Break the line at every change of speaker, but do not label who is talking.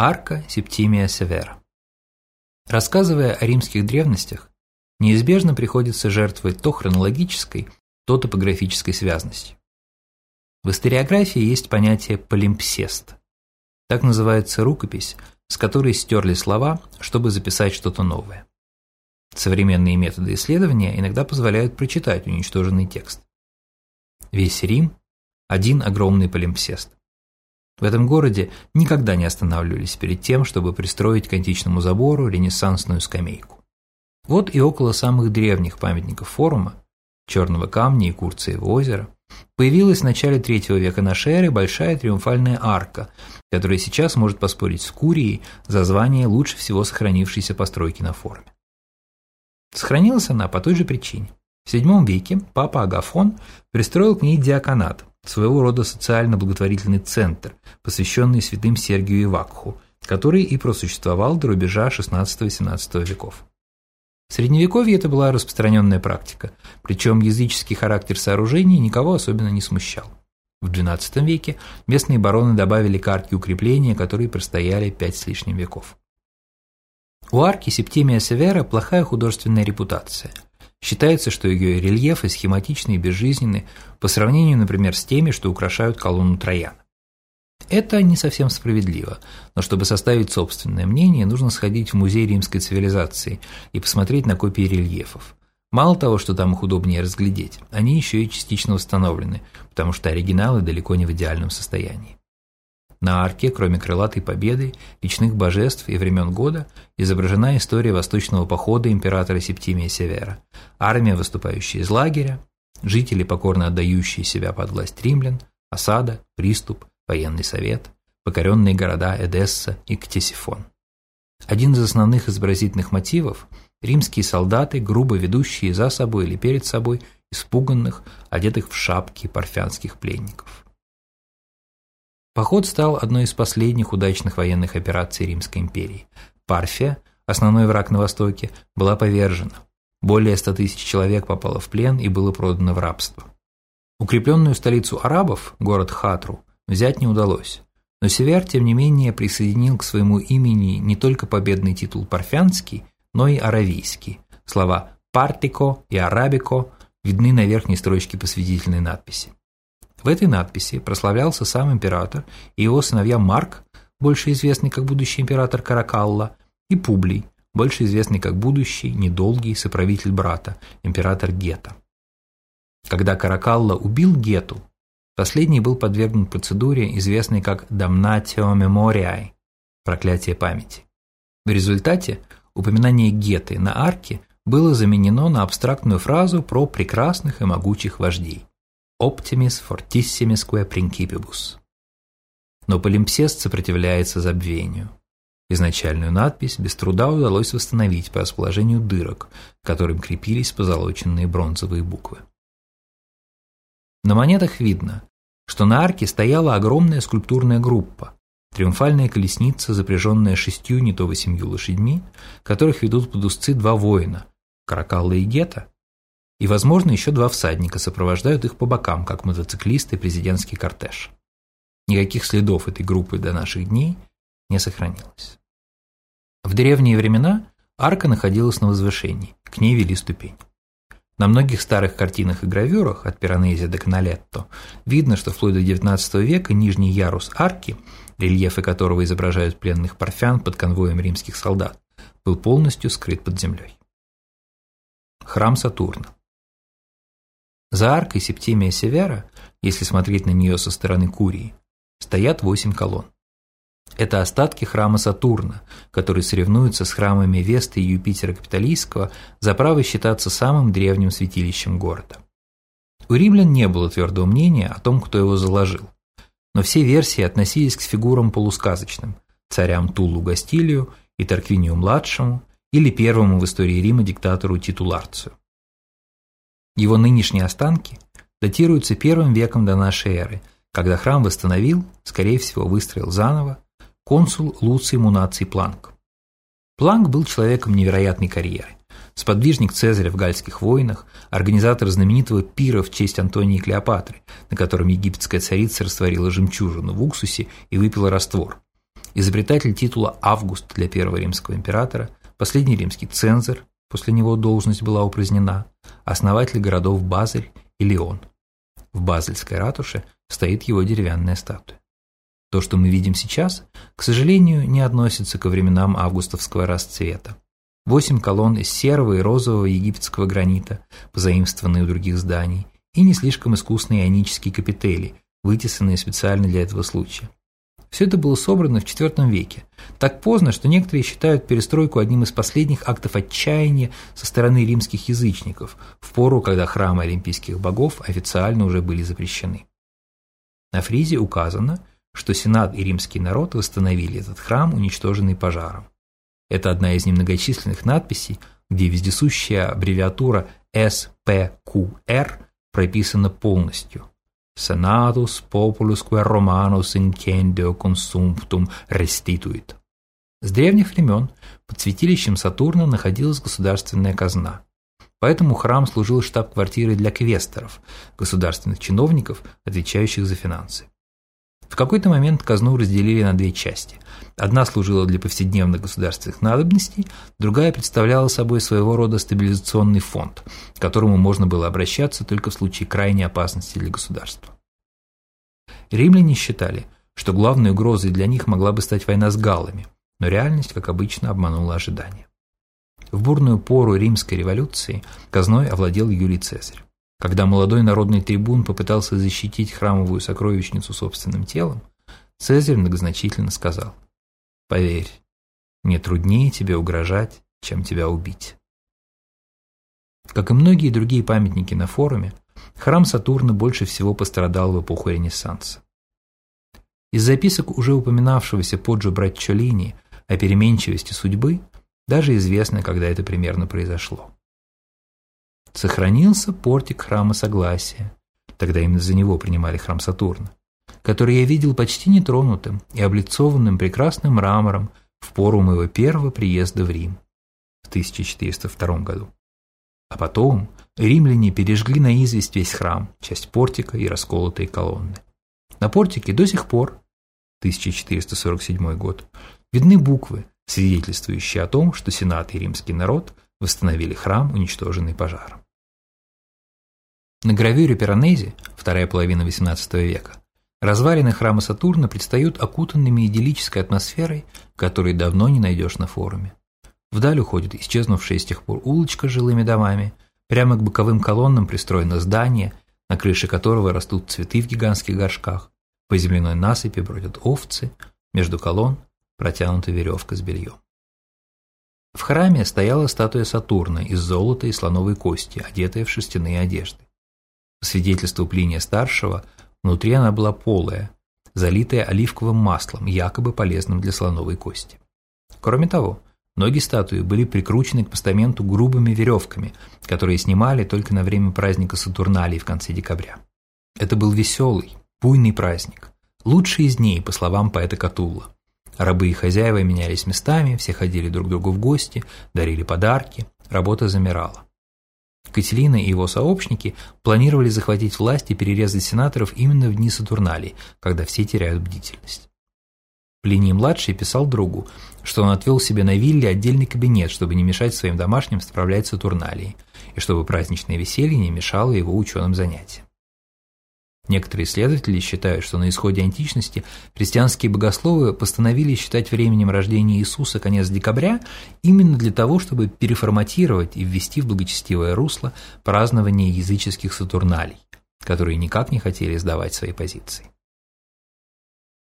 Арка Септимия Севера. Рассказывая о римских древностях, неизбежно приходится жертвовать то хронологической, то топографической связностью. В историографии есть понятие полимпсест. Так называется рукопись, с которой стерли слова, чтобы записать что-то новое. Современные методы исследования иногда позволяют прочитать уничтоженный текст. Весь Рим – один огромный полимпсест. В этом городе никогда не останавливались перед тем, чтобы пристроить к античному забору ренессансную скамейку. Вот и около самых древних памятников форума – Черного камня и Курциева озера – появилась в начале третьего века нашей эры большая триумфальная арка, которая сейчас может поспорить с Курией за звание лучше всего сохранившейся постройки на форуме. Сохранилась она по той же причине. В VII веке папа Агафон пристроил к ней диаконат, своего рода социально-благотворительный центр, посвященный святым Сергию и Вакху, который и просуществовал до рубежа XVI-XVII веков. В Средневековье это была распространенная практика, причем языческий характер сооружений никого особенно не смущал. В XII веке местные бароны добавили к арке укрепления, которые простояли пять с лишним веков. У арки Септимия Севера плохая художественная репутация. Считается, что ее рельефы схематичны и безжизненны по сравнению, например, с теми, что украшают колонну Трояна. Это не совсем справедливо, но чтобы составить собственное мнение, нужно сходить в музей римской цивилизации и посмотреть на копии рельефов. Мало того, что там их удобнее разглядеть, они еще и частично восстановлены, потому что оригиналы далеко не в идеальном состоянии. На арке, кроме крылатой победы, личных божеств и времен года, изображена история восточного похода императора Септимия Севера, армия, выступающая из лагеря, жители, покорно отдающие себя под власть римлян, осада, приступ, военный совет, покоренные города Эдесса и Ктесифон. Один из основных изобразительных мотивов – римские солдаты, грубо ведущие за собой или перед собой испуганных, одетых в шапки парфянских пленников. Поход стал одной из последних удачных военных операций Римской империи. Парфия, основной враг на Востоке, была повержена. Более 100 тысяч человек попало в плен и было продано в рабство. Укрепленную столицу арабов, город Хатру, взять не удалось. Но Север, тем не менее, присоединил к своему имени не только победный титул парфянский, но и аравийский. Слова «партико» и «арабико» видны на верхней строчке посвятительной надписи. В этой надписи прославлялся сам император и его сыновья Марк, больше известный как будущий император Каракалла, и Публий, больше известный как будущий, недолгий соправитель брата, император Гета. Когда Каракалла убил Гету, Последний был подвергнут процедуре, известной как «damnatio memoriae» – проклятие памяти. В результате упоминание Геты на арке было заменено на абстрактную фразу про прекрасных и могучих вождей «optimis fortissimisque principibus». Но полимпсест сопротивляется забвению. Изначальную надпись без труда удалось восстановить по расположению дырок, к которым крепились позолоченные бронзовые буквы. На монетах видно, что на арке стояла огромная скульптурная группа, триумфальная колесница, запряженная шестью, не то восемью лошадьми, которых ведут под узцы два воина – Каракалла и Гета, и, возможно, еще два всадника сопровождают их по бокам, как мотоциклисты и президентский кортеж. Никаких следов этой группы до наших дней не сохранилось. В древние времена арка находилась на возвышении, к ней вели ступень. На многих старых картинах и гравюрах, от Пиранези до Каналетто, видно, что вплоть до XIX века нижний ярус арки, рельефы которого изображают пленных парфян под конвоем римских солдат, был полностью скрыт под землей. Храм Сатурна За аркой Септимия Севера, если смотреть на нее со стороны Курии, стоят восемь колонн. Это остатки храма Сатурна, который соревнуется с храмами Весты и Юпитера Капитолийского за право считаться самым древним святилищем города. У римлян не было твердого мнения о том, кто его заложил, но все версии относились к фигурам полусказочным – царям Туллу Гастилию и Тарквинию-младшему или первому в истории Рима диктатору Титуларцию. Его нынешние останки датируются первым веком до нашей эры, когда храм восстановил, скорее всего, выстроил заново, консул Луций Мунаций Планк. Планк был человеком невероятной карьеры. Сподвижник Цезаря в гальских войнах, организатор знаменитого пира в честь Антонии Клеопатры, на котором египетская царица растворила жемчужину в уксусе и выпила раствор. изобретатель титула Август для первого римского императора, последний римский цензор, после него должность была упразднена, основатель городов Базель и Леон. В Базельской ратуше стоит его деревянная статуя. То, что мы видим сейчас, к сожалению, не относится ко временам августовского расцвета. Восемь колонн из серого и розового египетского гранита, позаимствованные у других зданий, и не слишком искусные ионические капители, вытесанные специально для этого случая. Все это было собрано в IV веке, так поздно, что некоторые считают перестройку одним из последних актов отчаяния со стороны римских язычников, в пору, когда храмы олимпийских богов официально уже были запрещены. На фризе указано, что Сенат и римский народ восстановили этот храм, уничтоженный пожаром. Это одна из немногочисленных надписей, где вездесущая аббревиатура СПQR прописана полностью. Senatus populusque Romanus incendio consumptum restituit. С древних времен под святилищем Сатурна находилась государственная казна. Поэтому храм служил штаб-квартирой для квесторов, государственных чиновников, отвечающих за финансы. В какой-то момент казну разделили на две части. Одна служила для повседневных государственных надобностей, другая представляла собой своего рода стабилизационный фонд, к которому можно было обращаться только в случае крайней опасности для государства. Римляне считали, что главной угрозой для них могла бы стать война с галлами, но реальность, как обычно, обманула ожидания. В бурную пору римской революции казной овладел Юлий Цезарь. Когда молодой народный трибун попытался защитить храмовую сокровищницу собственным телом, Цезарь многозначительно сказал «Поверь, мне труднее тебе угрожать, чем тебя убить». Как и многие другие памятники на форуме, храм Сатурна больше всего пострадал в эпоху Ренессанса. Из записок уже упоминавшегося Поджо Братчолини о переменчивости судьбы даже известно, когда это примерно произошло. Сохранился портик храма Согласия, тогда именно за него принимали храм Сатурна, который я видел почти нетронутым и облицованным прекрасным мрамором в пору моего первого приезда в Рим в 1402 году. А потом римляне пережгли на известь весь храм, часть портика и расколотые колонны. На портике до сих пор, 1447 год, видны буквы, свидетельствующие о том, что Сенат и римский народ восстановили храм, уничтоженный пожаром. На гравюре Пиранези, вторая половина XVIII века, развалины храма Сатурна предстают окутанными идиллической атмосферой, которой давно не найдешь на форуме. Вдаль уходит исчезнувшая с тех пор улочка с жилыми домами, прямо к боковым колоннам пристроено здание, на крыше которого растут цветы в гигантских горшках, по земляной насыпи бродят овцы, между колонн протянута веревка с бельем. В храме стояла статуя Сатурна из золота и слоновой кости, одетая в шерстяные одежды. По свидетельству Плиния Старшего, внутри она была полая, залитая оливковым маслом, якобы полезным для слоновой кости. Кроме того, ноги статуи были прикручены к постаменту грубыми веревками, которые снимали только на время праздника Сатурналии в конце декабря. Это был веселый, буйный праздник, лучший из дней, по словам поэта Катулла. Рабы и хозяева менялись местами, все ходили друг другу в гости, дарили подарки, работа замирала. Кателина и его сообщники планировали захватить власть и перерезать сенаторов именно в дни Сатурналей, когда все теряют бдительность. Плиний-младший писал другу, что он отвел себе на вилле отдельный кабинет, чтобы не мешать своим домашним справлять Сатурналии, и чтобы праздничное веселье не мешало его ученым занятиям. Некоторые исследователи считают, что на исходе античности христианские богословы постановили считать временем рождения Иисуса конец декабря именно для того, чтобы переформатировать и ввести в благочестивое русло празднование языческих сатурналей, которые никак не хотели сдавать свои позиции.